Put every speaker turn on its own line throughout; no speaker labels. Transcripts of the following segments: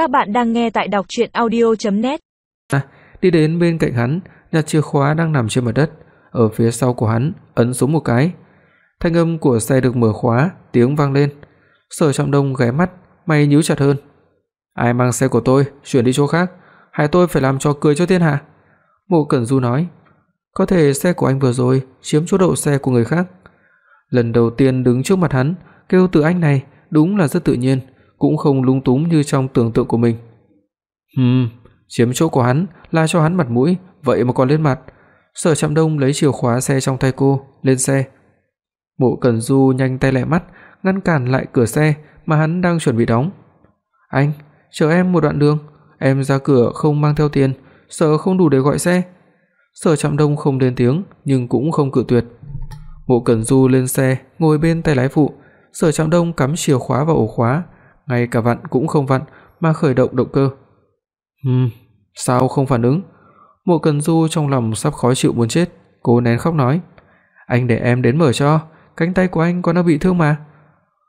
Các bạn đang nghe tại đọc audio net
À, đi đến bên cạnh hắn, nhặt chìa khóa đang nằm trên mặt đất, ở phía sau của hắn, ấn xuống một cái. Thanh âm của xe được mở khóa, tiếng vang lên. Sở Trọng Đông ghé mắt, mày nhíu chặt hơn. Ai mang xe của tôi, chuyển đi chỗ khác, hay tôi phải làm cho cười cho thiên hạ? Mộ Cẩn Du nói, có thể xe của anh vừa rồi chiếm chỗ đậu xe của người khác. Lần đầu tiên đứng trước mặt hắn, kêu từ anh này đúng là rất tự nhiên, cũng không lung túng như trong tưởng tượng của mình. Ừm, chiếm chỗ của hắn là cho hắn mặt mũi, vậy mà còn lên mặt. Sở Trạm Đông lấy chìa khóa xe trong tay cô, lên xe. Mộ Cẩn Du nhanh tay lẹ mắt, ngăn cản lại cửa xe mà hắn đang chuẩn bị đóng. "Anh, chờ em một đoạn đường, em ra cửa không mang theo tiền, sợ không đủ để gọi xe." Sở Trạm Đông không lên tiếng nhưng cũng không cự tuyệt. Mộ Cẩn Du lên xe, ngồi bên tay lái phụ, Sở Trạm Đông cắm chìa khóa vào ổ khóa, ngay cả vặn cũng không vặn mà khởi động động cơ. Ừm, sao không phản ứng? Mộ Cẩn Du trong lòng sắp khó chịu muốn chết, cố nén khóc nói: "Anh để em đến mở cho, cánh tay của anh còn đang bị thương mà."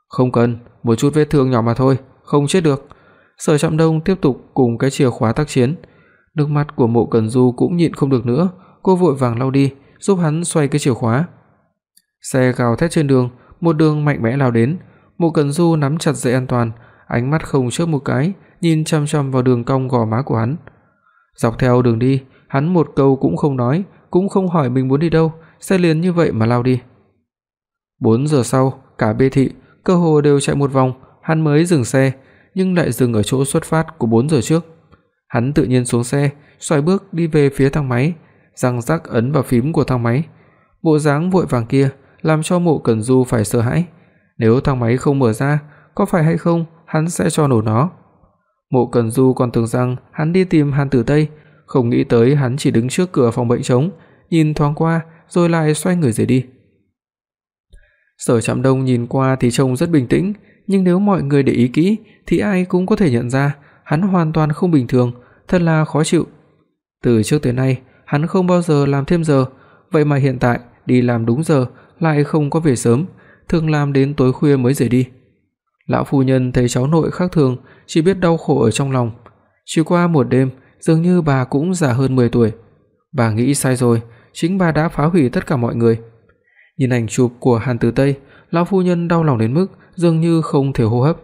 "Không cần, một chút vết thương nhỏ mà thôi, không chết được." Sở Trạm Đông tiếp tục cùng cái chìa khóa tác chiến. Nước mắt của Mộ Cẩn Du cũng nhịn không được nữa, cô vội vàng lau đi, giúp hắn xoay cái chìa khóa. Xe gào thét trên đường, một đường mạnh mẽ lao đến, Mộ Cẩn Du nắm chặt dây an toàn, ánh mắt không chớp một cái, nhìn chằm chằm vào đường cong gò má của hắn. Dọc theo đường đi, hắn một câu cũng không nói, cũng không hỏi mình muốn đi đâu, xe liền như vậy mà lao đi. 4 giờ sau, cả bê thị cơ hồ đều chạy một vòng, hắn mới dừng xe, nhưng lại dừng ở chỗ xuất phát của 4 giờ trước. Hắn tự nhiên xuống xe, xoay bước đi về phía thang máy, răng rắc ấn vào phím của thang máy. Bộ dáng vội vàng kia làm cho Mộ Cẩn Du phải sợ hãi. Nếu thang máy không mở ra, có phải hay không hắn sẽ cho nổ nó. Mộ Cẩn Du còn tưởng rằng hắn đi tìm Hàn Tử Tây, không nghĩ tới hắn chỉ đứng trước cửa phòng bệnh trống, nhìn thoáng qua rồi lại xoay người rời đi. Sở Trạm Đông nhìn qua thì trông rất bình tĩnh, nhưng nếu mọi người để ý kỹ thì ai cũng có thể nhận ra hắn hoàn toàn không bình thường, thật là khó chịu. Từ trước tới nay, hắn không bao giờ làm thêm giờ, vậy mà hiện tại đi làm đúng giờ lại không có về sớm, thường làm đến tối khuya mới rời đi. Lão phu nhân thấy cháu nội khác thường, chỉ biết đau khổ ở trong lòng. Chỉ qua một đêm, dường như bà cũng già hơn 10 tuổi. Bà nghĩ sai rồi, chính bà đã phá hủy tất cả mọi người. Nhìn ảnh chụp của Hàn Tử Tây, lão phu nhân đau lòng đến mức dường như không thể hô hấp.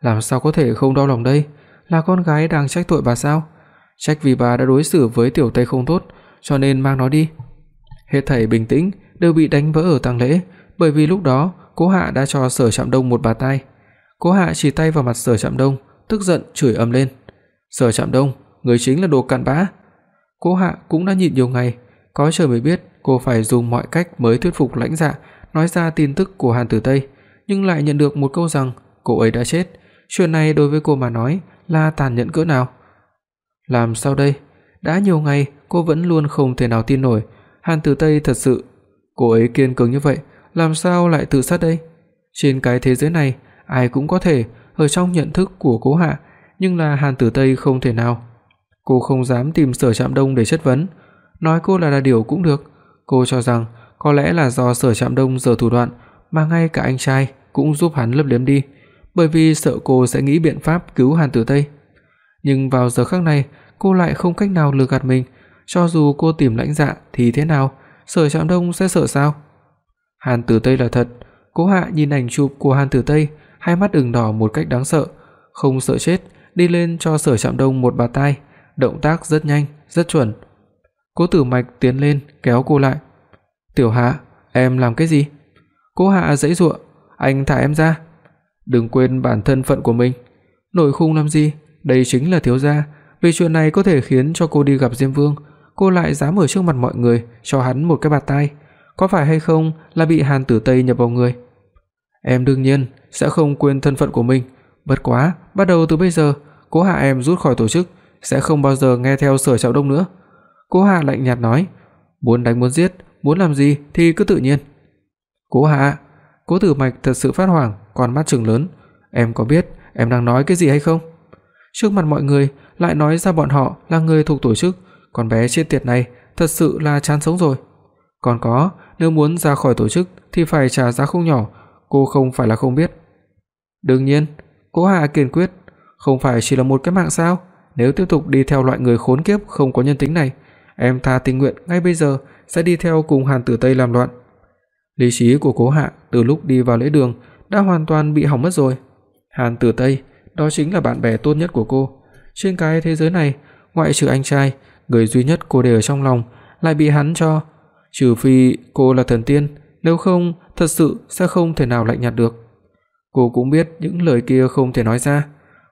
Làm sao có thể không đau lòng đây? Là con gái đang trách tội bà sao? Trách vì bà đã đối xử với tiểu Tây không tốt, cho nên mang nó đi. Hết thảy bình tĩnh đều bị đánh vỡ ở tang lễ, bởi vì lúc đó Cố Hạ đã cho Sở Trạm Đông một bà tai. Cố Hạ chỉ tay vào mặt Sở Trạm Đông, tức giận chửi ầm lên. "Sở Trạm Đông, người chính là đồ cặn bã." Cố Hạ cũng đã nhịn nhiều ngày, có trời mới biết cô phải dùng mọi cách mới thuyết phục Lãnh Dạ nói ra tin tức của Hàn Tử Tây, nhưng lại nhận được một câu rằng cô ấy đã chết. Chuyện này đối với cô mà nói là tàn nhẫn cỡ nào. Làm sao đây? Đã nhiều ngày cô vẫn luôn không thể nào tin nổi, Hàn Tử Tây thật sự cô ấy kiên cường như vậy, làm sao lại tự sát đây? Trên cái thế giới này, ai cũng có thể ở trong nhận thức của Cố Hạ, nhưng là Hàn Tử Tây không thể nào. Cô không dám tìm Sở Trạm Đông để chất vấn, nói cô là đa điều cũng được. Cô cho rằng có lẽ là do Sở Trạm Đông giở thủ đoạn mà ngay cả anh trai cũng giúp hắn lấp liếm đi, bởi vì sợ cô sẽ nghĩ biện pháp cứu Hàn Tử Tây. Nhưng vào giờ khắc này, cô lại không cách nào lừa gạt mình, cho dù cô tìm lãnh dạ thì thế nào, Sở Trạm Đông sẽ sợ sao? Hàn Tử Tây là thật, Cố Hạ nhìn ảnh chụp của Hàn Tử Tây, hai mắt ửng đỏ một cách đáng sợ, không sợ chết, đi lên cho Sở Trạm Đông một bạt tai, động tác rất nhanh, rất chuẩn. Cố Tử Mạch tiến lên kéo cô lại. "Tiểu Hạ, em làm cái gì?" Cố Hạ giãy giụa, "Anh thả em ra." "Đừng quên bản thân phận của mình." "Nổi khung làm gì? Đây chính là thiếu gia, vì chuyện này có thể khiến cho cô đi gặp Diêm Vương, cô lại dám ở trước mặt mọi người cho hắn một cái bạt tai, có phải hay không là bị Hàn Tử Tây nhập vào người? Em đương nhiên sẽ không quên thân phận của mình, bất quá, bắt đầu từ bây giờ, Cố Hạ em rút khỏi tổ chức, sẽ không bao giờ nghe theo Sở Trọng Đông nữa." Cố Hạ lạnh nhạt nói, "Muốn đánh muốn giết, muốn làm gì thì cứ tự nhiên." "Cố Hạ." Cố Tử Mạch thật sự phát hoảng, con mắt trừng lớn, "Em có biết em đang nói cái gì hay không?" Trước mặt mọi người lại nói ra bọn họ là người thuộc tổ chức, con bé chết tiệt này thật sự là chán sống rồi. Còn có, nếu muốn ra khỏi tổ chức thì phải trả giá không nhỏ, cô không phải là không biết. Đương nhiên, Cố Hạ kiên quyết, không phải chỉ là một cái mạng sao? Nếu tiếp tục đi theo loại người khốn kiếp không có nhân tính này, em tha tình nguyện ngay bây giờ sẽ đi theo cùng Hàn Tử Tây làm loạn. Lý trí của Cố Hạ từ lúc đi vào lễ đường đã hoàn toàn bị hỏng mất rồi. Hàn Tử Tây, đó chính là bạn bè tốt nhất của cô. Trên cái thế giới này, ngoại trừ anh trai, người duy nhất cô để ở trong lòng lại bị hắn cho, trừ phi cô là thần tiên, nếu không thật sự sẽ không thể nào lạnh nhạt được. Cô cũng biết những lời kia không thể nói ra,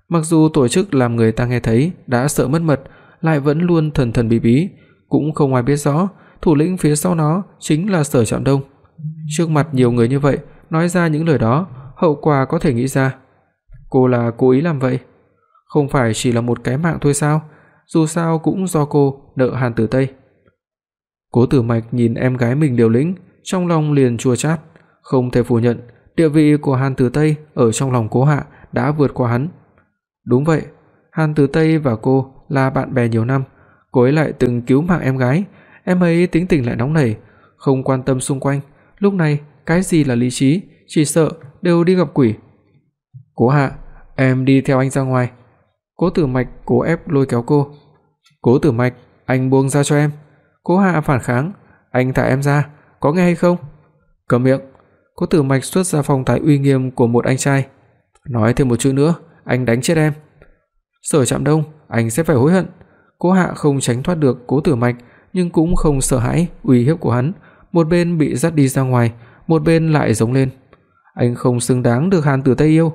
mặc dù tổ chức làm người ta nghe thấy đã sợ mất mật, lại vẫn luôn thần thần bí bí, cũng không ai biết rõ thủ lĩnh phía sau nó chính là Sở Trạm Đông. Trước mặt nhiều người như vậy, nói ra những lời đó, hậu quả có thể nghĩ ra. Cô là cố ý làm vậy, không phải chỉ là một cái mạng thôi sao? Dù sao cũng do cô nợ Hàn Tử Tây. Cố Tử Mạch nhìn em gái mình liều lĩnh, trong lòng liền chua chát, không thể phủ nhận, địa vị của Hàn Tử Tây ở trong lòng Cố Hạ đã vượt qua hắn. Đúng vậy, Hàn Tử Tây và cô là bạn bè nhiều năm, cô ấy lại từng cứu mạng em gái, em ấy tính tình lại nóng nảy, không quan tâm xung quanh, lúc này cái gì là lý trí, chỉ sợ đều đi gặp quỷ. Cố Hạ, em đi theo anh ra ngoài. Cố Tử Mạch cố ép lôi kéo cô. Cố Tử Mạch, anh buông ra cho em. Cố Hạ phản kháng, anh thả em ra, có nghe hay không? cầm miệng. Cố Tử Mạch xuất ra phong thái uy nghiêm của một anh trai. Nói thêm một chữ nữa, anh đánh chết em. Sở Trạm Đông, anh sẽ phải hối hận. Cố Hạ không tránh thoát được Cố Tử Mạch, nhưng cũng không sợ hãi uy hiếp của hắn, một bên bị dắt đi ra ngoài, một bên lại giống lên. Anh không xứng đáng được Hàn Tử Tây yêu.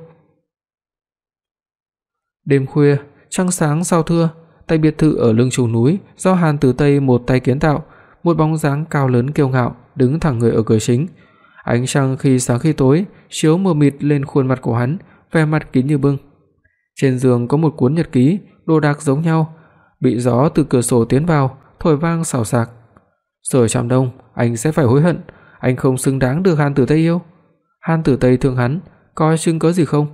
Đêm khuya, trăng sáng sao thưa, tại biệt thự ở lưng chùm núi do Hàn Tử Tây một tay kiến tạo, một bóng dáng cao lớn kiêu ngạo đứng thẳng người ở cửa chính. Ánh trăng khi sáng khi tối chiếu mờ mịt lên khuôn mặt của hắn, vẻ mặt kín như bưng. Trên giường có một cuốn nhật ký, đồ đạc giống nhau, bị gió từ cửa sổ tiến vào, thổi vang xào xạc. Sở Trạm Đông, anh sẽ phải hối hận, anh không xứng đáng được Hàn Tử Tây yêu. Hàn Tử Tây thương hắn, coi chứng có gì không?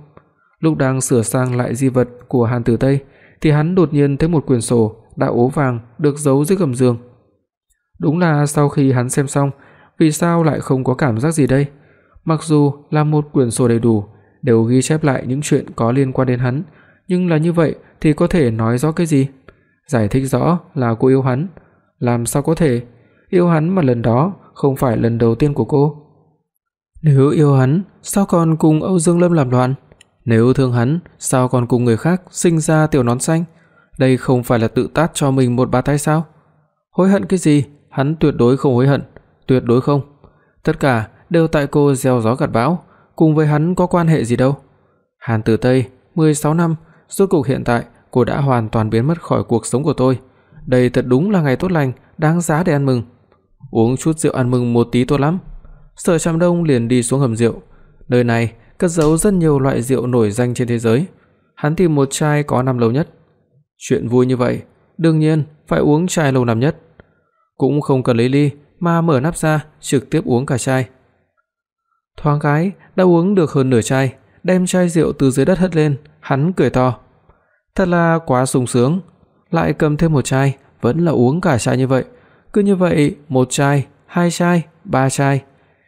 Lúc đang sửa sang lại di vật của Hàn Tử Tây thì hắn đột nhiên thấy một quyển sổ đã ố vàng được giấu dưới gầm giường. Đúng là sau khi hắn xem xong, vì sao lại không có cảm giác gì đây? Mặc dù là một quyển sổ đầy đủ, đều ghi chép lại những chuyện có liên quan đến hắn, nhưng là như vậy thì có thể nói rõ cái gì? Giải thích rõ là cô yêu hắn, làm sao có thể? Yêu hắn mà lần đó không phải lần đầu tiên của cô. Nếu yêu hắn, sao còn cùng Âu Dương Lâm làm loạn? Nếu thương hắn, sao còn cùng người khác sinh ra tiểu nón xanh? Đây không phải là tự tát cho mình một bạt tay sao? Hối hận cái gì? Hắn tuyệt đối không hối hận, tuyệt đối không. Tất cả đều tại cô gieo gió gặt bão, cùng với hắn có quan hệ gì đâu. Hàn Tử Tây, 16 năm, rốt cuộc hiện tại cô đã hoàn toàn biến mất khỏi cuộc sống của tôi. Đây thật đúng là ngày tốt lành, đáng giá để ăn mừng. Uống chút rượu ăn mừng một tí tốt lắm. Sở Trạm Đông liền đi xuống hầm rượu. Nơi này cất giấu rất nhiều loại rượu nổi danh trên thế giới. Hắn tìm một chai có năm lâu nhất. Chuyện vui như vậy, đương nhiên phải uống chai lâu năm nhất. Cũng không cần lấy ly, mà mở nắp ra, trực tiếp uống cả chai. Thoáng cái đã uống được hơn nửa chai, đem chai rượu từ dưới đất hất lên, hắn cười to. Thật là quá sung sướng, lại cầm thêm một chai, vẫn là uống cả chai như vậy. Cứ như vậy, một chai, hai chai, ba chai.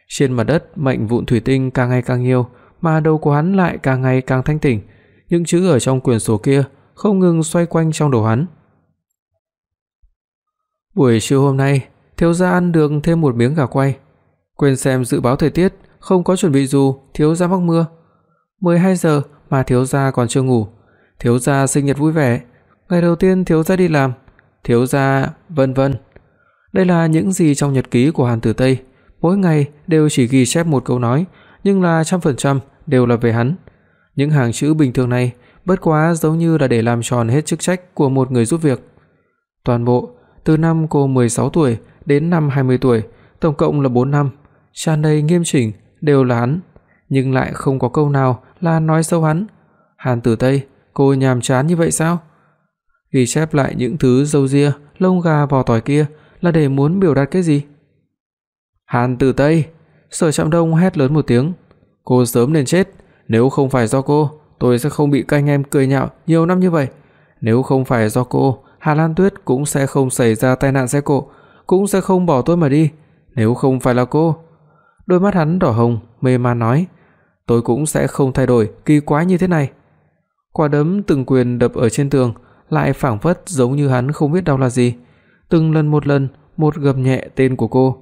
Trên mặt đất mệnh vụn thủy tinh càng ngày càng nhiều, mà đầu của hắn lại càng ngày càng thanh tỉnh, những chữ ở trong quyển sổ kia không ngừng xoay quanh trong đầu hắn. Buổi trưa hôm nay, thiếu gia ăn được thêm một miếng gà quay. Quên xem dự báo thời tiết, không có chuẩn bị dù, thiếu gia mắc mưa. 12 giờ mà thiếu gia còn chưa ngủ. Thiếu gia sinh nhật vui vẻ, ngày đầu tiên thiếu gia đi làm, thiếu gia vân vân. Đây là những gì trong nhật ký của Hàn Tử Tây, mỗi ngày đều chỉ ghi chép một câu nói, nhưng là trăm phần trăm đều là về hắn. Những hàng chữ bình thường này bất quá giống như là để làm tròn hết chức trách của một người giúp việc. Toàn bộ từ năm cô 16 tuổi đến năm 20 tuổi, tổng cộng là 4 năm, tràn đầy nghiêm chỉnh đều là hắn, nhưng lại không có câu nào là nói xấu hắn. Hàn Tử Tây, cô nhàm chán như vậy sao? Ghi chép lại những thứ râu ria, lông gà vò tỏi kia là để muốn biểu đạt cái gì? Hàn Tử Tây, Sở Trạm Đông hét lớn một tiếng, cô sớm nên chết, nếu không phải do cô, tôi sẽ không bị các anh em cười nhạo nhiều năm như vậy. Nếu không phải do cô, Hà Lan Tuyết cũng sẽ không xảy ra tai nạn xe cộ, cũng sẽ không bỏ tôi mà đi. Nếu không phải là cô. Đôi mắt hắn đỏ hồng, mê man nói, tôi cũng sẽ không thay đổi kỳ quái như thế này. Quả đấm từng quyền đập ở trên tường, lại phảng phất giống như hắn không biết đau là gì. Từng lần một lần, một gầm nhẹ tên của cô.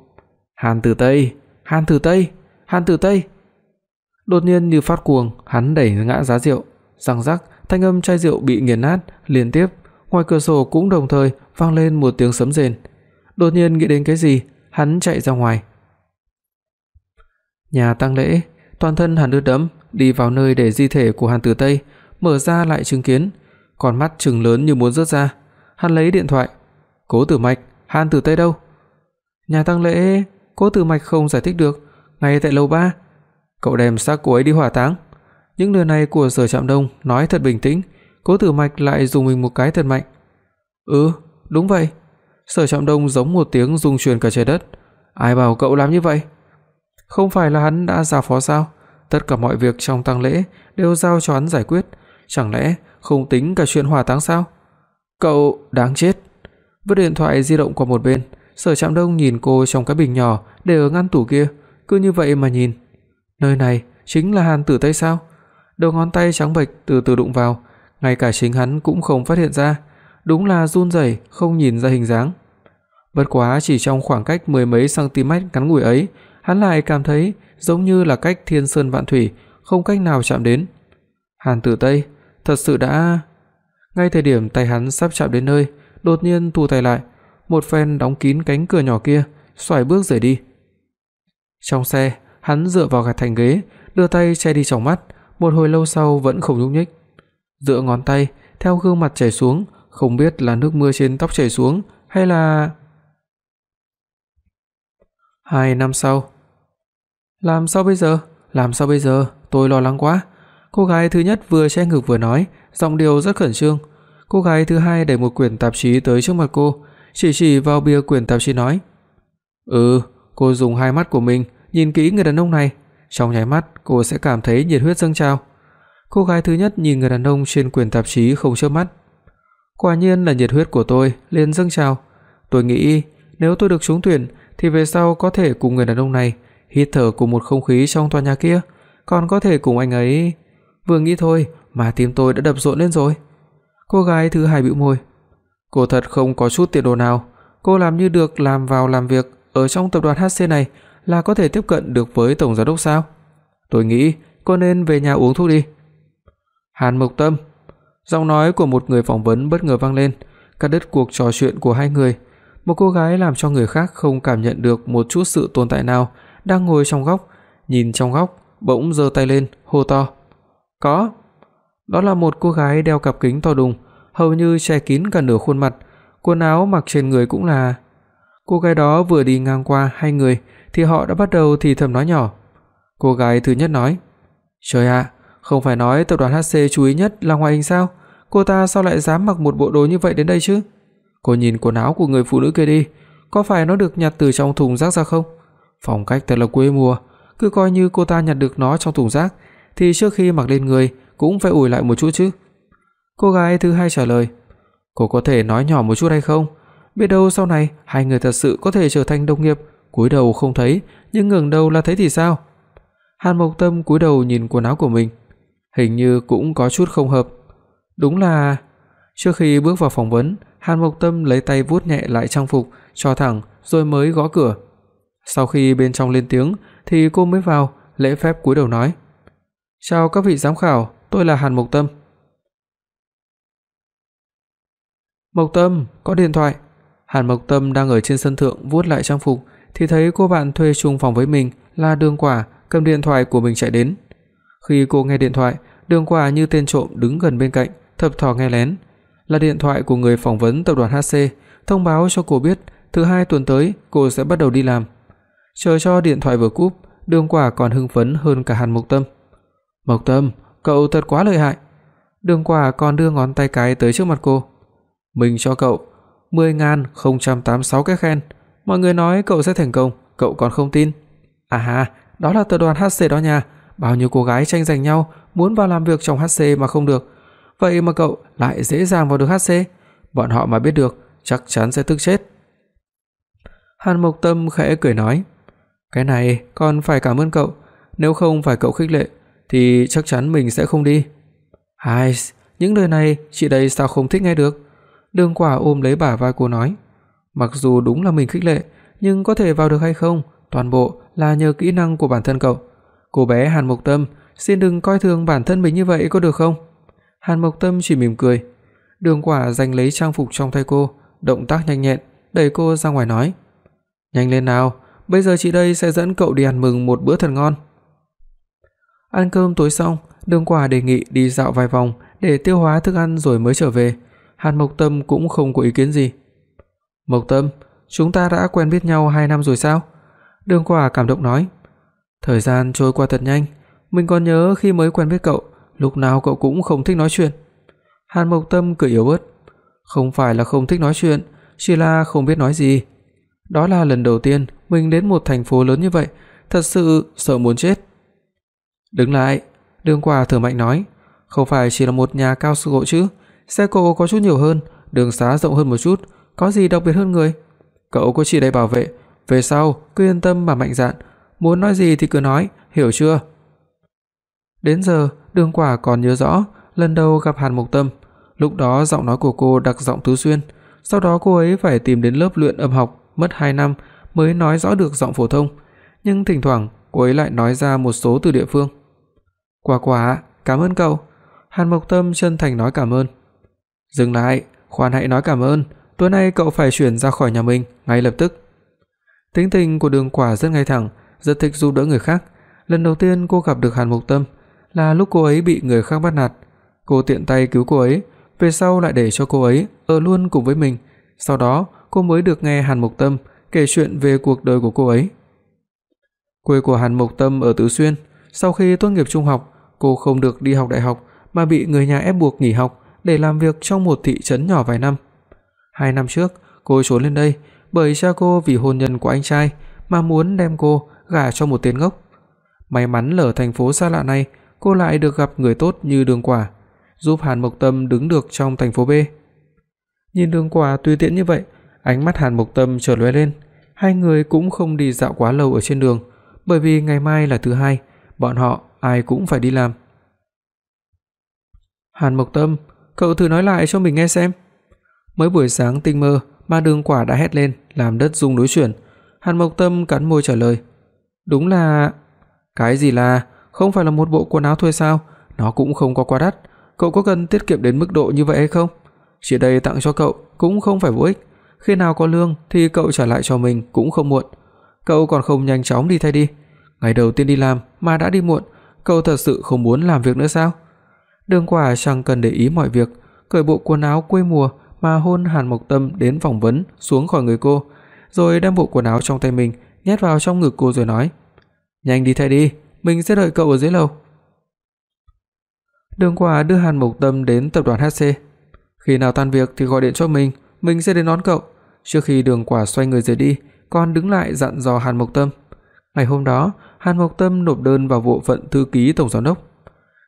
Hàn Tử Tây, Hàn Tử Tây, Hàn Tử Tây. Đột nhiên như phát cuồng, hắn đẩy ngã giá rượu, răng rắc, thanh âm chai rượu bị nghiền nát liên tiếp, ngoài cửa sổ cũng đồng thời vang lên một tiếng sấm rền. Đột nhiên nghĩ đến cái gì, hắn chạy ra ngoài. Nhà tang lễ, toàn thân hắn ướt đẫm, đi vào nơi để di thể của Hàn Tử Tây, mở ra lại chứng kiến, con mắt trừng lớn như muốn rớt ra. Hắn lấy điện thoại, "Cố Tử Mạch, Hàn Tử Tây đâu?" Nhà tang lễ, Cố Tử Mạch không giải thích được, ngay tại lầu 3. Cậu đem xác cô ấy đi hỏa táng. Những lời này của Sở Trạm Đông nói thật bình tĩnh, Cố Tử Mạch lại dùng mình một cái thật mạnh. "Ừ, đúng vậy." Sở Trạm Đông giống một tiếng rung truyền cả trời đất. "Ai bảo cậu làm như vậy?" Không phải là hắn đã giao phó sao? Tất cả mọi việc trong tang lễ đều giao cho hắn giải quyết, chẳng lẽ không tính cả chuyện hỏa táng sao? Cậu đáng chết. Vứt điện thoại di động qua một bên, Sở Trạm Đông nhìn cô trong cái bình nhỏ để ở ngăn tủ kia, cứ như vậy mà nhìn. Nơi này chính là Hàn Tử Tây sao? Đầu ngón tay trắng bệch từ từ đụng vào, ngay cả chính hắn cũng không phát hiện ra, đúng là run rẩy không nhìn ra hình dáng. Bất quá chỉ trong khoảng cách mười mấy cm ngắn ngủi ấy, hắn lại cảm thấy giống như là cách thiên sơn vạn thủy, không cách nào chạm đến. Hàn Tử Tây thật sự đã ngay thời điểm tay hắn sắp chạm đến nơi, đột nhiên thu tay lại, một phen đóng kín cánh cửa nhỏ kia, xoài bước rời đi. Trong xe, hắn dựa vào gạt thành ghế, đưa tay che đi trong mắt, một hồi lâu sau vẫn không nhúc nhích. Dựa ngón tay theo gương mặt chảy xuống, không biết là nước mưa trên tóc chảy xuống hay là Hai năm sau. Làm sao bây giờ? Làm sao bây giờ? Tôi lo lắng quá. Cô gái thứ nhất vừa che ngực vừa nói, giọng điệu rất khẩn trương. Cô gái thứ hai đẩy một quyển tạp chí tới trước mặt cô, chỉ chỉ vào bìa quyển tạp chí nói: "Ừ, cô dùng hai mắt của mình nhìn kỹ người đàn ông này, trong nháy mắt cô sẽ cảm thấy nhiệt huyết dâng trào." Cô gái thứ nhất nhìn người đàn ông trên quyển tạp chí không chớp mắt. Quả nhiên là nhiệt huyết của tôi liền dâng trào. Tôi nghĩ nếu tôi được trúng tuyển thì về sau có thể cùng người đàn ông này hít thở cùng một không khí trong tòa nhà kia, còn có thể cùng anh ấy. Vừa nghĩ thôi mà tim tôi đã đập rộn lên rồi. Cô gái thứ hai bĩu môi. Cô thật không có chút tiền đồ nào, cô làm như được làm vào làm việc ở trong tập đoàn HC này là có thể tiếp cận được với tổng giám đốc sao? Tôi nghĩ cô nên về nhà uống thuốc đi. Hàn Mộc Tâm, giọng nói của một người phỏng vấn bất ngờ vang lên, cắt đứt cuộc trò chuyện của hai người. Một cô gái làm cho người khác không cảm nhận được một chút sự tồn tại nào, đang ngồi trong góc, nhìn trong góc, bỗng giơ tay lên, hô to: "Có!" Đó là một cô gái đeo cặp kính to đùng, hầu như che kín cả nửa khuôn mặt, quần áo mặc trên người cũng là Cô gái đó vừa đi ngang qua hai người thì họ đã bắt đầu thì thầm nói nhỏ. Cô gái thứ nhất nói: "Trời ạ, không phải nói tập đoàn HC chú ý nhất là ngoại hình sao? Cô ta sao lại dám mặc một bộ đồ như vậy đến đây chứ?" Cô nhìn quần áo của người phụ nữ kia đi, có phải nó được nhặt từ trong thùng rác ra không? Phong cách thật là quê mùa, cứ coi như cô ta nhặt được nó trong thùng rác thì trước khi mặc lên người cũng phải ủi lại một chút chứ. Cô gái thứ hai trả lời, "Cô có thể nói nhỏ một chút hay không? Biết đâu sau này hai người thật sự có thể trở thành đồng nghiệp." Cúi đầu không thấy, nhưng ngẩng đầu là thấy thì sao? Hàn Mộc Tâm cúi đầu nhìn quần áo của mình, hình như cũng có chút không hợp. Đúng là trước khi bước vào phỏng vấn, Hàn Mộc Tâm lấy tay vuốt nhẹ lại trang phục, cho thẳng rồi mới gõ cửa. Sau khi bên trong lên tiếng thì cô mới vào, lễ phép cúi đầu nói: "Chào các vị giám khảo, tôi là Hàn Mộc Tâm." Mộc Tâm, có điện thoại. Hàn Mộc Tâm đang ở trên sân thượng vuốt lại trang phục thì thấy cô bạn thuê chung phòng với mình là Đường Quả cầm điện thoại của mình chạy đến. Khi cô nghe điện thoại, Đường Quả như tên trộm đứng gần bên cạnh, thập thò nghe lén. Là điện thoại của người phỏng vấn tập đoàn HC, thông báo cho cô biết thứ hai tuần tới cô sẽ bắt đầu đi làm. Chờ cho điện thoại vừa cúp, Đường Quả còn hưng phấn hơn cả Hàn Mộc Tâm. "Mộc Tâm, cậu thật quá lợi hại." Đường Quả còn đưa ngón tay cái tới trước mặt cô. "Mình cho cậu 10086 cái khen, mọi người nói cậu sẽ thành công, cậu còn không tin." "À ha, đó là tập đoàn HC đó nha, bao nhiêu cô gái tranh giành nhau muốn vào làm việc trong HC mà không được, vậy mà cậu lại dễ dàng vào được HC, bọn họ mà biết được chắc chắn sẽ tức chết." Hàn Mộc Tâm khẽ cười nói, "Cái này còn phải cảm ơn cậu, nếu không phải cậu khích lệ thì chắc chắn mình sẽ không đi." "Hai, những lời này chị đây sao không thích nghe được?" Đường Quả ôm lấy bả vai cô nói, "Mặc dù đúng là mình khích lệ, nhưng có thể vào được hay không, toàn bộ là nhờ kỹ năng của bản thân cậu. Cô bé Hàn Mộc Tâm, xin đừng coi thường bản thân mình như vậy có được không?" Hàn Mộc Tâm chỉ mỉm cười. Đường Quả giành lấy trang phục trong tay cô, động tác nhanh nhẹn, đẩy cô ra ngoài nói: "Nhanh lên nào, bây giờ chị đây sẽ dẫn cậu đi ăn mừng một bữa thật ngon." Ăn cơm tối xong, Đường Quả đề nghị đi dạo vài vòng để tiêu hóa thức ăn rồi mới trở về. Hàn Mộc Tâm cũng không có ý kiến gì. "Mộc Tâm, chúng ta đã quen biết nhau 2 năm rồi sao?" Đường Quả cảm động nói. "Thời gian trôi qua thật nhanh, mình còn nhớ khi mới quen biết cậu, lúc nào cậu cũng không thích nói chuyện." Hàn Mộc Tâm cười yếu ớt, "Không phải là không thích nói chuyện, chỉ là không biết nói gì. Đó là lần đầu tiên mình đến một thành phố lớn như vậy, thật sự sợ muốn chết." "Đứng lại." Đường Quả thở mạnh nói, "Không phải chỉ là một nhà cao su gỗ chứ, xe cộ có chút nhiều hơn, đường xá rộng hơn một chút, có gì đặc biệt hơn người? Cậu có chị đây bảo vệ, về sau cứ yên tâm mà mạnh dạn, muốn nói gì thì cứ nói, hiểu chưa?" Đến giờ, Đường Quả còn nhớ rõ, lần đầu gặp Hàn Mộc Tâm, lúc đó giọng nói của cô đặc giọng tứ xuyên, sau đó cô ấy phải tìm đến lớp luyện âm học, mất 2 năm mới nói rõ được giọng phổ thông, nhưng thỉnh thoảng cô ấy lại nói ra một số từ địa phương. "Quả quả, cảm ơn cậu." Hàn Mộc Tâm chân thành nói cảm ơn. "Dừng lại, khoan hãy nói cảm ơn, tối nay cậu phải chuyển ra khỏi nhà mình ngay lập tức." Tính tình của Đường Quả rất ngay thẳng, rất thích giúp đỡ người khác. Lần đầu tiên cô gặp được Hàn Mộc Tâm là lúc cô ấy bị người khác bắt nạt. Cô tiện tay cứu cô ấy, về sau lại để cho cô ấy ở luôn cùng với mình, sau đó cô mới được nghe Hàn Mộc Tâm kể chuyện về cuộc đời của cô ấy. Quê của Hàn Mộc Tâm ở Tứ Xuyên, sau khi tốt nghiệp trung học, cô không được đi học đại học mà bị người nhà ép buộc nghỉ học để làm việc trong một thị trấn nhỏ vài năm. 2 năm trước, cô trốn lên đây bởi cha cô vì hôn nhân của anh trai mà muốn đem cô gả cho một tên ngốc. May mắn ở thành phố xa lạ này, cô lại được gặp người tốt như Đường Quả, giúp Hàn Mộc Tâm đứng được trong thành phố B. Nhìn Đường Quả tùy tiện như vậy, ánh mắt Hàn Mộc Tâm chợt lóe lên, hai người cũng không đi dạo quá lâu ở trên đường, bởi vì ngày mai là thứ hai, bọn họ ai cũng phải đi làm. Hàn Mộc Tâm, cậu thử nói lại cho mình nghe xem. Mới buổi sáng tinh mơ mà Đường Quả đã hét lên, làm đất rung núi chuyển. Hàn Mộc Tâm cắn môi trả lời, "Đúng là cái gì là, không phải là một bộ quần áo thôi sao? Nó cũng không có quá đắt, cậu có cần tiết kiệm đến mức độ như vậy hay không? Chỉ đây tặng cho cậu cũng không phải vô ích, khi nào có lương thì cậu trả lại cho mình cũng không muộn. Cậu còn không nhanh chóng đi thay đi. Ngày đầu tiên đi làm mà đã đi muộn, cậu thật sự không muốn làm việc nữa sao?" Đường Quả chẳng cần để ý mọi việc, cởi bộ quần áo quê mùa mà hôn Hàn Mộc Tâm đến phỏng vấn xuống khỏi người cô, rồi đem bộ quần áo trong tay mình nhét vào trong ngực cô rồi nói: "Nhanh đi thay đi, mình sẽ đợi cậu ở dưới lầu." Đường Quả đưa Hàn Mộc Tâm đến tập đoàn HC. Khi nào tan việc thì gọi điện cho mình, mình sẽ đến đón cậu. Trước khi Đường Quả xoay người rời đi, con đứng lại dặn dò Hàn Mộc Tâm. Ngày hôm đó, Hàn Mộc Tâm nộp đơn vào bộ phận thư ký tổng giám đốc.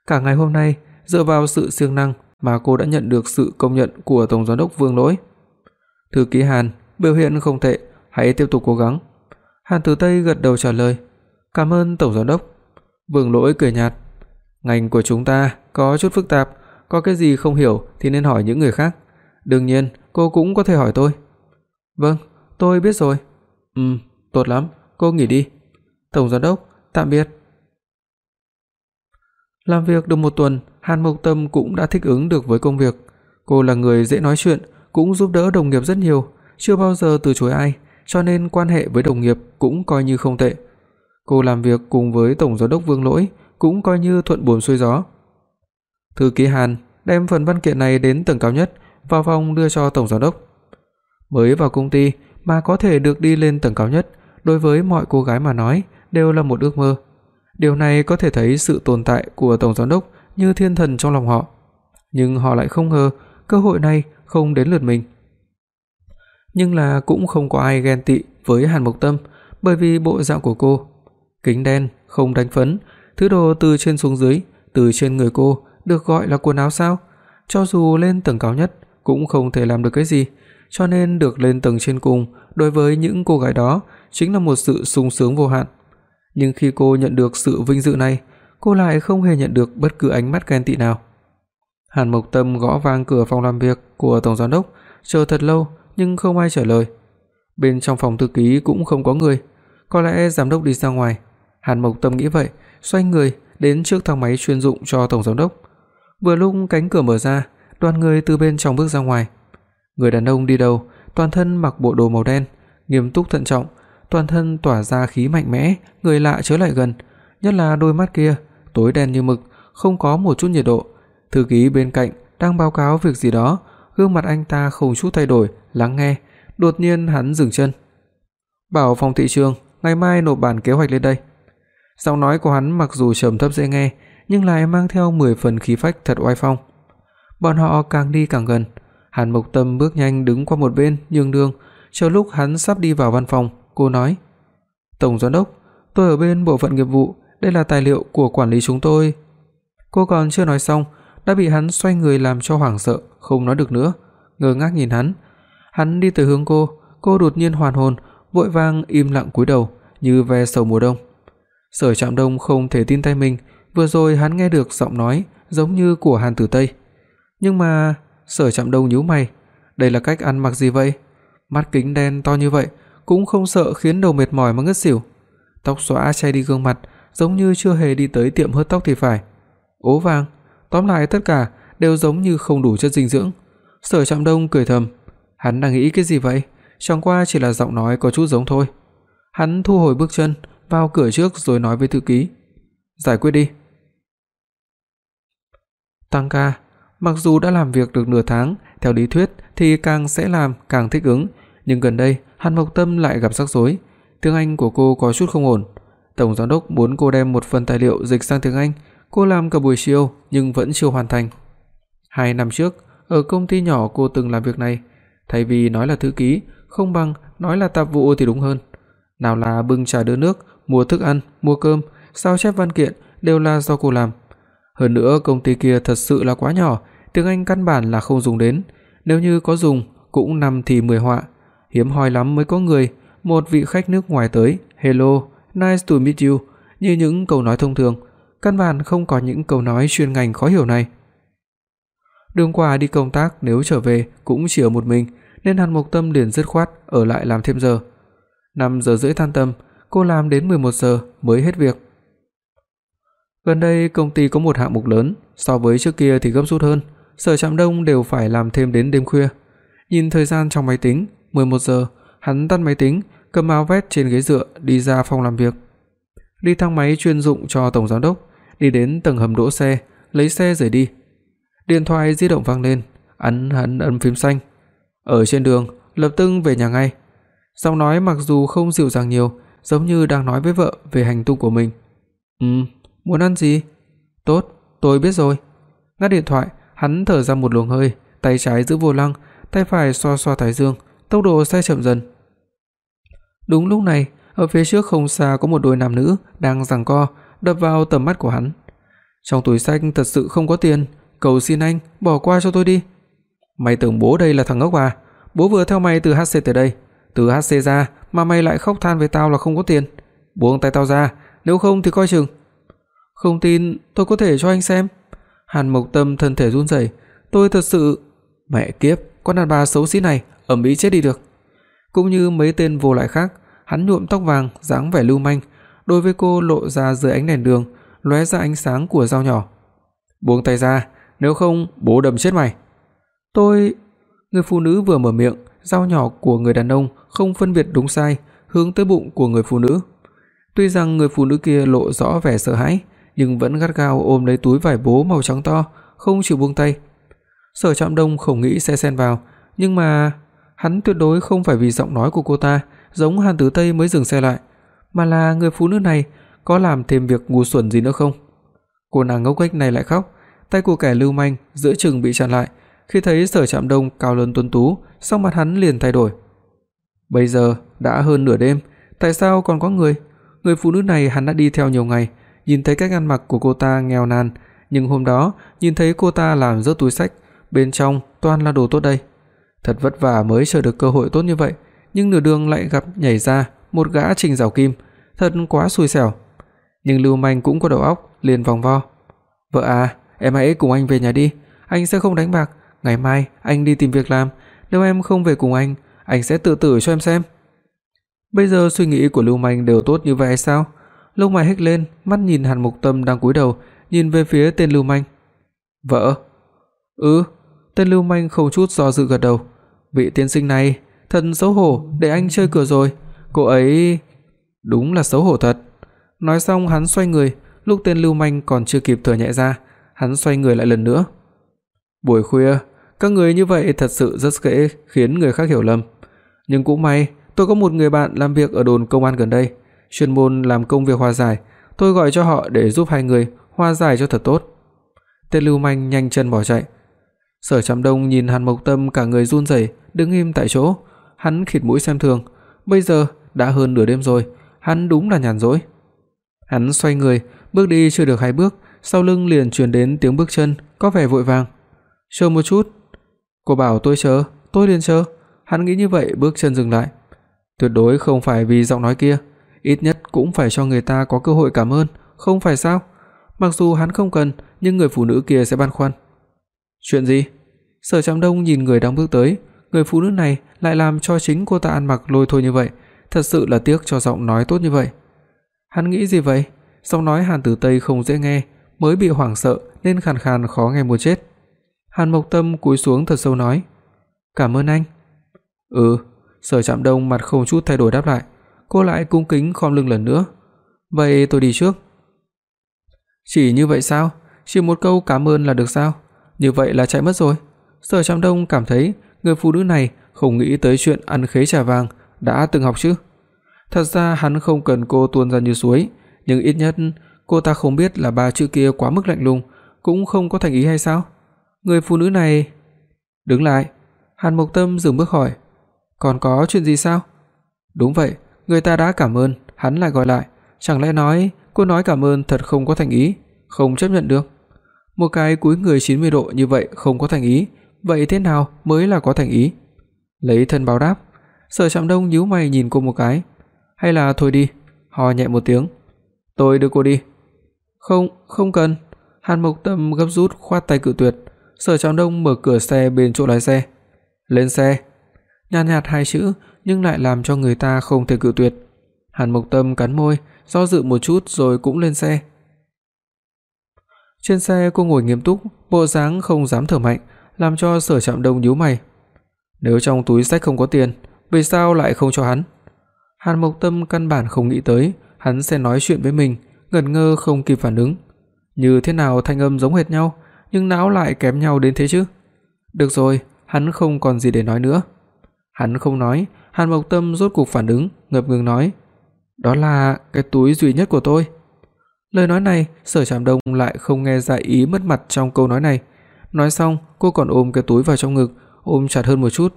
Cả ngày hôm nay, dựa vào sự siêng năng mà cô đã nhận được sự công nhận của tổng giám đốc Vương Lỗi. "Thư ký Hàn, biểu hiện không tệ, hãy tiếp tục cố gắng." Hàn Tử Tây gật đầu trả lời, "Cảm ơn tổng giám đốc." Vương Lỗi cười nhạt, "Ngành của chúng ta có chút phức tạp, có cái gì không hiểu thì nên hỏi những người khác. Đương nhiên, cô cũng có thể hỏi tôi." "Vâng, tôi biết rồi." "Ừm, tốt lắm, cô nghỉ đi." "Tổng giám đốc, tạm biệt." Làm việc được một tuần, Hàn Mộc Tâm cũng đã thích ứng được với công việc. Cô là người dễ nói chuyện, cũng giúp đỡ đồng nghiệp rất nhiều, chưa bao giờ từ chối ai, cho nên quan hệ với đồng nghiệp cũng coi như không tệ. Cô làm việc cùng với tổng giám đốc Vương Lỗi cũng coi như thuận buồm xuôi gió. Thư ký Hàn đem phần văn kiện này đến tầng cao nhất, vào phòng đưa cho tổng giám đốc. Mới vào công ty mà có thể được đi lên tầng cao nhất, đối với mọi cô gái mà nói đều là một ước mơ. Điều này có thể thấy sự tồn tại của tổng giám đốc như thiên thần trong lòng họ, nhưng họ lại không ngờ cơ hội này không đến lượt mình. Nhưng là cũng không có ai ghen tị với Hàn Mộc Tâm, bởi vì bộ dạng của cô, kính đen, không đánh phấn, thứ đồ từ trên xuống dưới, từ trên người cô được gọi là quần áo sao? Cho dù lên tầng cao nhất cũng không thể làm được cái gì, cho nên được lên tầng trên cùng đối với những cô gái đó chính là một sự sung sướng vô hạn. Nhưng khi cô nhận được sự vinh dự này, cô lại không hề nhận được bất cứ ánh mắt ghen tị nào. Hàn Mộc Tâm gõ vang cửa phòng làm việc của tổng giám đốc, chờ thật lâu nhưng không ai trả lời. Bên trong phòng thư ký cũng không có người, có lẽ giám đốc đi ra ngoài. Hàn Mộc Tâm nghĩ vậy, xoay người đến trước thang máy chuyên dụng cho tổng giám đốc. Vừa lúc cánh cửa mở ra, đoàn người từ bên trong bước ra ngoài. Người đàn ông đi đầu, toàn thân mặc bộ đồ màu đen, nghiêm túc thận trọng, toàn thân tỏa ra khí mạnh mẽ, người lạ chớ lại gần, nhất là đôi mắt kia, tối đen như mực, không có một chút nhiệt độ. Thư ký bên cạnh đang báo cáo việc gì đó, gương mặt anh ta không chút thay đổi, lắng nghe, đột nhiên hắn dừng chân. Bảo phòng thị trường, ngày mai nộp bản kế hoạch lên đây. Giọng nói của hắn mặc dù trầm thấp dễ nghe, nhưng lại mang theo 10 phần khí phách thật oai phong. Bọn họ càng đi càng gần, Hàn Mộc Tâm bước nhanh đứng qua một bên nhường đường, chờ lúc hắn sắp đi vào văn phòng, cô nói: "Tổng giám đốc, tôi ở bên bộ phận nghiệp vụ, đây là tài liệu của quản lý chúng tôi." Cô còn chưa nói xong, đã bị hắn xoay người làm cho hoảng sợ, không nói được nữa, ngơ ngác nhìn hắn. Hắn đi tới hướng cô, cô đột nhiên hoàn hồn, vội vàng im lặng cúi đầu, như ve sầu mùa đông. Sở Trạm Đông không thể tin tay mình, vừa rồi hắn nghe được giọng nói giống như của Hàn Tử Tây. Nhưng mà, Sở Trạm Đông nhíu mày, đây là cách ăn mặc gì vậy? Mắt kính đen to như vậy, cũng không sợ khiến đầu mệt mỏi mà ngất xỉu. Tóc xõa che đi gương mặt, giống như chưa hề đi tới tiệm hớt tóc thì phải. Ố vàng, tóm lại tất cả đều giống như không đủ chất dinh dưỡng. Sở Trạm Đông cười thầm, hắn đang nghĩ cái gì vậy? Chẳng qua chỉ là giọng nói có chút giống thôi. Hắn thu hồi bước chân, vào cửa trước rồi nói với thư ký, "Giải quyết đi." Tăng ca, mặc dù đã làm việc được nửa tháng, theo lý thuyết thì càng sẽ làm càng thích ứng, nhưng gần đây Hàn Mộc Tâm lại gặp rắc rối, tiếng Anh của cô có chút không ổn. Tổng giám đốc muốn cô đem một phần tài liệu dịch sang tiếng Anh, cô làm cả buổi chiều nhưng vẫn chưa hoàn thành. Hai năm trước, ở công ty nhỏ cô từng làm việc này, thay vì nói là thư ký, không bằng nói là tạp vụ thì đúng hơn. Nào là bưng trà đưa nước, mua thức ăn, mua cơm, sao chép văn kiện đều là do cô làm. Hơn nữa công ty kia thật sự là quá nhỏ, tiếng Anh căn bản là không dùng đến, nếu như có dùng cũng năm thì 10 họa. Hiếm hoi lắm mới có người, một vị khách nước ngoài tới, "Hello, nice to meet you" như những câu nói thông thường, căn bản không có những câu nói chuyên ngành khó hiểu này. Đường Quả đi công tác nếu trở về cũng chỉ ở một mình, nên Hàn Mộc Tâm liền dứt khoát ở lại làm thêm giờ. 5 giờ rưỡi tan tầm, cô làm đến 11 giờ mới hết việc. Gần đây công ty có một hạng mục lớn, so với trước kia thì gấp rút hơn, Sở Trạm Đông đều phải làm thêm đến đêm khuya. Nhìn thời gian trong máy tính, 11 giờ, hắn tắt máy tính, cầm áo vest trên ghế dựa đi ra phòng làm việc. Đi thang máy chuyên dụng cho tổng giám đốc, đi đến tầng hầm đỗ xe, lấy xe rời đi. Điện thoại di động vang lên, ấn hắn ấn phím xanh. Ở trên đường, lập tức về nhà ngay. Giọng nói mặc dù không dịu dàng nhiều, giống như đang nói với vợ về hành tung của mình. "Ừm, muốn ăn gì?" "Tốt, tôi biết rồi." Ngắt điện thoại, hắn thở ra một luồng hơi, tay trái giữ vô lăng, tay phải xoa xoa thái dương, tốc độ xe chậm dần. Đúng lúc này, ở phía trước không xa có một đôi nam nữ đang giằng co, đập vào tầm mắt của hắn. Trong túi xách thật sự không có tiền, cầu xin anh bỏ qua cho tôi đi. Mày tưởng bố đây là thằng ngốc à? Bố vừa theo mày từ HC tới đây, từ HC ra mà mày lại khóc than với tao là không có tiền. Buông tay tao ra, nếu không thì coi chừng. Không tin, tôi có thể cho anh xem. Hàn Mộc Tâm thân thể run rẩy, tôi thật sự mẹ kiếp, con đàn bà xấu xí này, ầm ĩ chết đi được. Cũng như mấy tên vô lại khác, hắn nhuộm tóc vàng, dáng vẻ lưu manh, đối với cô lộ ra dưới ánh đèn đường, lóe ra ánh sáng của dao nhỏ. Buông tay ra, nếu không bố đâm chết mày. Tôi Người phụ nữ vừa mở miệng, dao nhỏ của người đàn ông không phân biệt đúng sai, hướng tới bụng của người phụ nữ. Tuy rằng người phụ nữ kia lộ rõ vẻ sợ hãi, nhưng vẫn gắt gao ôm lấy túi vải bố màu trắng to, không chịu buông tay. Sở Trạm Đông không nghĩ sẽ xen vào, nhưng mà hắn tuyệt đối không phải vì giọng nói của cô ta giống Hàn Tử Tây mới dừng xe lại, mà là người phụ nữ này có làm thêm việc ngu xuẩn gì nữa không? Cô nàng ngốc nghếch này lại khóc, tay của kẻ lưu manh giữa chừng bị chặn lại, khi thấy Sở Trạm Đông cao lớn tuấn tú, sắc mặt hắn liền thay đổi. Bây giờ đã hơn nửa đêm, tại sao còn có người? Người phụ nữ này hắn đã đi theo nhiều ngày, nhìn thấy cách ăn mặc của cô ta nghèo nàn, nhưng hôm đó nhìn thấy cô ta làm rớt túi xách, bên trong toàn là đồ tốt đây. Thật vất vả mới chờ được cơ hội tốt như vậy, nhưng nửa đường lại gặp nhảy ra một gã Trình Giảo Kim, thật quá xui xẻo. Nhưng Lưu Manh cũng có đầu óc, liền vòng vo. "Vợ à, em hãy cùng anh về nhà đi, anh sẽ không đánh bạc, ngày mai anh đi tìm việc làm, nếu em không về cùng anh, anh sẽ tự tử cho em xem." Bây giờ suy nghĩ của Lưu Minh đều tốt như vậy sao? Lông mày hếch lên, mắt nhìn Hàn Mộc Tâm đang cúi đầu, nhìn về phía tên Lưu Minh. "Vợ?" "Ừ." Tên Lưu Minh không chút do dự gật đầu. "Vị tiên sinh này, thật xấu hổ, để anh chơi cửa rồi. Cô ấy đúng là xấu hổ thật." Nói xong hắn xoay người, lúc tên Lưu Minh còn chưa kịp thở nhẹ ra, hắn xoay người lại lần nữa. "Buổi khuya, các người như vậy thật sự rất dễ khiến người khác hiểu lầm. Nhưng cũng may, tôi có một người bạn làm việc ở đồn công an gần đây, chuyên môn làm công việc hòa giải, tôi gọi cho họ để giúp hai người hòa giải cho thật tốt." Tên lưu manh nhanh chân bỏ chạy. Sở Trạm Đông nhìn Hàn Mộc Tâm cả người run rẩy, đứng im tại chỗ, hắn khịt mũi xem thường, bây giờ đã hơn nửa đêm rồi, hắn đúng là nhàn rỗi. Hắn xoay người, bước đi chưa được hai bước, sau lưng liền truyền đến tiếng bước chân có vẻ vội vàng. "Chờ một chút." Cô bảo tôi chờ, tôi liền chờ. Hắn nghĩ như vậy bước chân dừng lại. Tuyệt đối không phải vì giọng nói kia, ít nhất cũng phải cho người ta có cơ hội cảm ơn, không phải sao? Mặc dù hắn không cần, nhưng người phụ nữ kia sẽ băn khoăn. Chuyện gì? Sở Trạm Đông nhìn người đang bước tới, người phụ nữ này lại làm cho chính cô ta ăn mặc lôi thôi như vậy, thật sự là tiếc cho giọng nói tốt như vậy. Hắn nghĩ gì vậy? Giọng nói Hàn Tử Tây không dễ nghe, mới bị hoảng sợ nên khàn khàn khó nghe muốn chết. Hàn Mộc Tâm cúi xuống thật sâu nói: "Cảm ơn anh." "Ừ." Sở Trạm Đông mặt không chút thay đổi đáp lại, cô lại cung kính khom lưng lần nữa. "Vậy tôi đi trước." Chỉ như vậy sao? Chỉ một câu cảm ơn là được sao? Như vậy là chạy mất rồi. Sở Trạm Đông cảm thấy người phụ nữ này không nghĩ tới chuyện ăn khế trà vàng đã từng học chứ. Thật ra hắn không cần cô tuôn ra như suối, nhưng ít nhất cô ta không biết là ba chữ kia quá mức lạnh lùng, cũng không có thành ý hay sao? Người phụ nữ này Đứng lại, Hàn Mộc Tâm dừng bước hỏi, "Còn có chuyện gì sao?" "Đúng vậy, người ta đã cảm ơn." Hắn lại gọi lại, chẳng lẽ nói cô nói cảm ơn thật không có thành ý, không chấp nhận được. Một cái cúi người 90 độ như vậy không có thành ý, vậy thế nào mới là có thành ý? Lấy thân báo đáp, Sở Trạm Đông nhíu mày nhìn cô một cái, hay là thôi đi, ho nhẹ một tiếng. Tôi đưa cô đi. Không, không cần. Hàn Mộc Tâm gấp rút khoát tay cự tuyệt. Sở Trạm Đông mở cửa xe bên chỗ lái xe. "Lên xe." Nhàn nhạt hai chữ nhưng lại làm cho người ta không thể cự tuyệt. Hàn Mộc Tâm cắn môi, do dự một chút rồi cũng lên xe. Trên xe cô ngồi nghiêm túc, bộ dáng không dám thở mạnh, làm cho Sở Trạm Đông nhíu mày. Nếu trong túi sách không có tiền, vì sao lại không cho hắn? Hàn Mộc Tâm căn bản không nghĩ tới hắn sẽ nói chuyện với mình, ngẩn ngơ không kịp phản ứng. Như thế nào thanh âm giống hệt nhau, nhưng não lại kém nhau đến thế chứ? Được rồi, hắn không còn gì để nói nữa. Hắn không nói, Hàn Mộc Tâm rốt cục phản ứng, ngập ngừng nói: "Đó là cái túi duy nhất của tôi." Lời nói này, Sở Trạm Đông lại không nghe ra ý mất mặt trong câu nói này. Nói xong, cô còn ôm cái túi vào trong ngực, ôm chặt hơn một chút.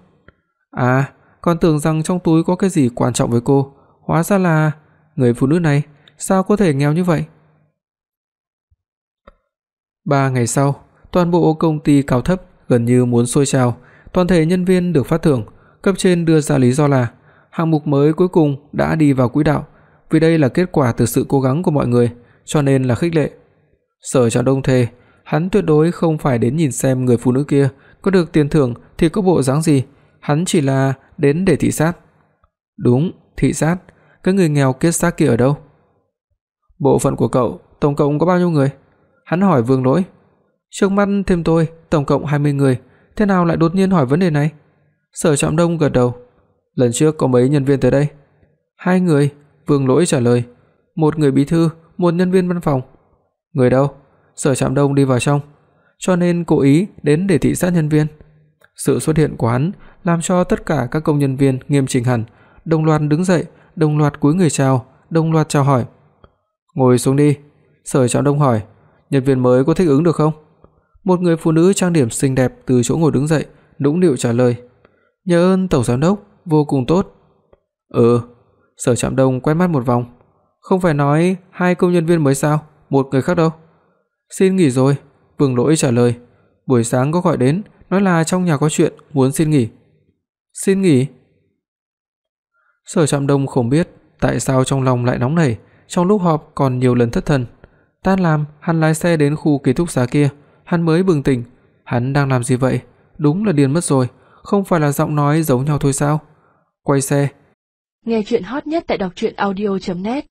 À, còn tưởng rằng trong túi có cái gì quan trọng với cô, hóa ra là người phụ nữ này sao có thể nghèo như vậy? 3 ngày sau, toàn bộ công ty cao thấp gần như muốn sôi trào, toàn thể nhân viên được phát thưởng, cấp trên đưa ra lý do là hạng mục mới cuối cùng đã đi vào quỹ đạo, vì đây là kết quả từ sự cố gắng của mọi người, cho nên là khích lệ. Sở Trạm Đông thề, hắn tuyệt đối không phải đến nhìn xem người phụ nữ kia có được tiền thưởng thì có bộ dáng gì, hắn chỉ là đến để thị sát. Đúng, thị sát, cái người nghèo kết xác kia ở đâu? Bộ phận của cậu tổng cộng có bao nhiêu người? Hắn hỏi Vương Lỗi. Trước mắt thêm tôi, tổng cộng 20 người, thế nào lại đột nhiên hỏi vấn đề này? Sở Trạm Đông gật đầu. Lần trước có mấy nhân viên tới đây? Hai người, Vương Lỗi trả lời. Một người bí thư, một nhân viên văn phòng. Người đâu? Sở Trạm Đông đi vào trong, cho nên cố ý đến để thị sát nhân viên. Sự xuất hiện của hắn làm cho tất cả các công nhân viên nghiêm chỉnh hẳn, đồng loạt đứng dậy, đồng loạt cúi người chào, đồng loạt chào hỏi. "Ngồi xuống đi." Sở Trạm Đông hỏi, "Nhân viên mới có thích ứng được không?" Một người phụ nữ trang điểm xinh đẹp từ chỗ ngồi đứng dậy, nũng nịu trả lời, "Nhờ ơn tổng giám đốc, vô cùng tốt." "Ừ." Sở Trạm Đông quét mắt một vòng, "Không phải nói hai công nhân viên mới sao, một người khác đâu?" "Xin nghỉ rồi." Vương Lỗi trả lời, "Buổi sáng có gọi đến, nói là trong nhà có chuyện muốn xin nghỉ." "Xin nghỉ?" Sở Trạm Đông không biết tại sao trong lòng lại nóng nảy, trong lúc họp còn nhiều lần thất thần. Tan làm, hắn lái xe đến khu ký túc xá kia, hắn mới bừng tỉnh. hắn đang làm gì vậy? Đúng là điên mất rồi, không phải là giọng nói giống nhau thôi sao? Quay xe.
Nghe truyện hot nhất tại doctruyenaudio.net